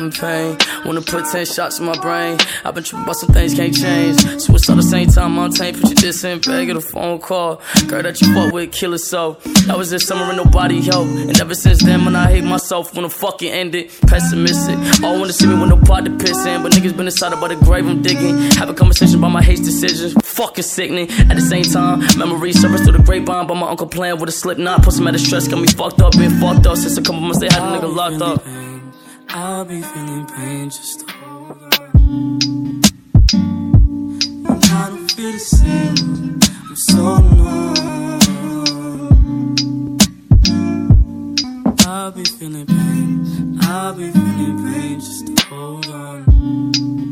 put 10 shots in my brain. I've been tripping about some things can't change. Switch all the same time, Montaigne, put you this in get a phone call. Girl that you fuck with, kill it so. That was this summer and nobody helped. And ever since then, when I hate myself, the fucking ended, pessimistic. All wanna see me with no pot to piss in. But niggas been inside about the grave I'm digging. Have a conversation about my hate decisions. Fucking sickening. At the same time, memories surface through the grapevine. But my uncle playing with a slip knot. Put some out of stress, got me fucked up, been fucked up since a couple months they had a nigga locked up. I'll be feeling pain just to hold on. And I don't feel the same. I'm so numb. I'll be feeling pain. I'll be feeling pain just to hold on.